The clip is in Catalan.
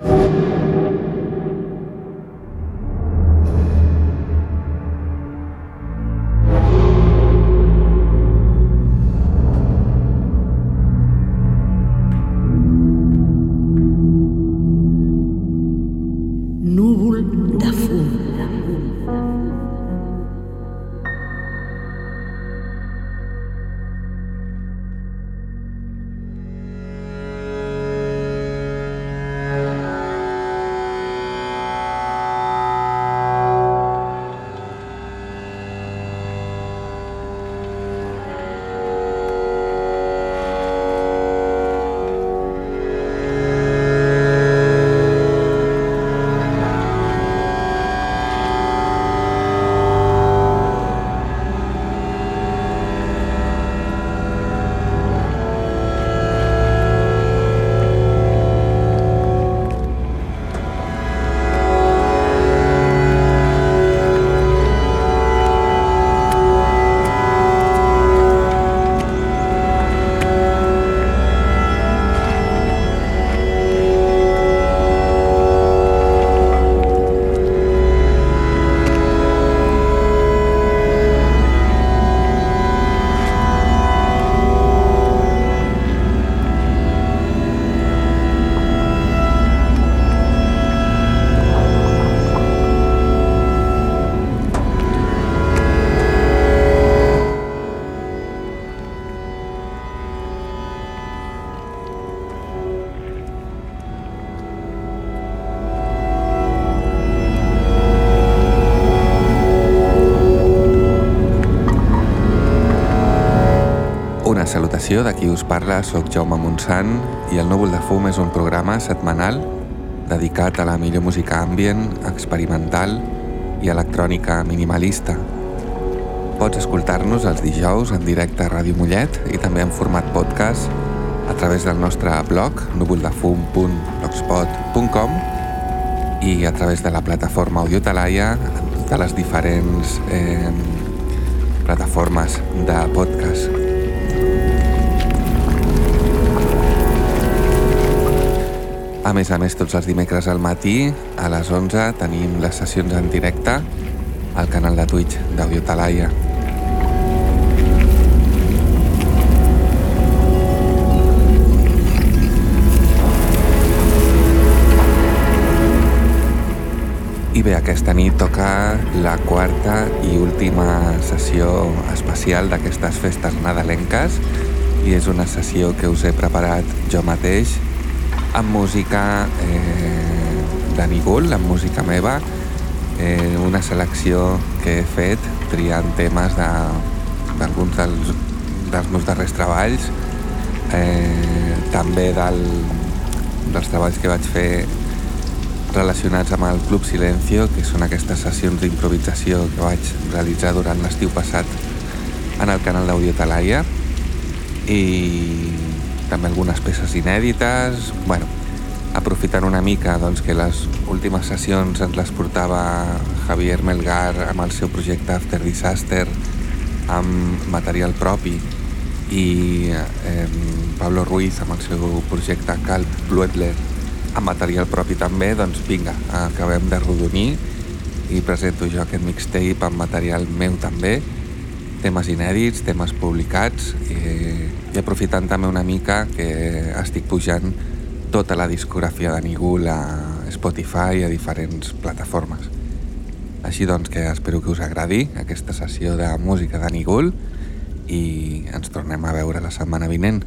you. Salutació de qui us parla, sóc Jaume Montsant i el Núvol de Fum és un programa setmanal dedicat a la millor música ambient, experimental i electrònica minimalista. Pots escoltar-nos els dijous en directe a Ràdio Mollet i també en format podcast a través del nostre blog núvoldefum.blogspot.com i a través de la plataforma Audio Talaia de les diferents eh, plataformes de podcast. A més a més, tots els dimecres al matí, a les 11, tenim les sessions en directe al canal de Twitch d'Audio Talaia. I bé, aquesta nit toca la quarta i última sessió especial d'aquestes festes nadalenques i és una sessió que us he preparat jo mateix amb música eh, de Nigul, amb música meva, eh, una selecció que he fet triant temes d'alguns de, dels, dels meus darrers treballs, eh, també del, dels treballs que vaig fer relacionats amb el Club Silencio, que són aquestes sessions d'improvisació que vaig realitzar durant l'estiu passat en el canal d'Audio Talaia. I també algunes peces inèdites, bueno, aprofitant una mica doncs, que les últimes sessions ens les portava Javier Melgar amb el seu projecte After Disaster amb material propi i eh, Pablo Ruiz amb el seu projecte Calp Bluetler amb material propi també, doncs vinga, acabem de rodonir i presento jo aquest mixtape amb material meu també, temes inèdits, temes publicats i i aprofitant també una mica que estic pujant tota la discografia de Nigul a Spotify i a diferents plataformes. Així doncs que espero que us agradi aquesta sessió de música de Nigul i ens tornem a veure la setmana vinent.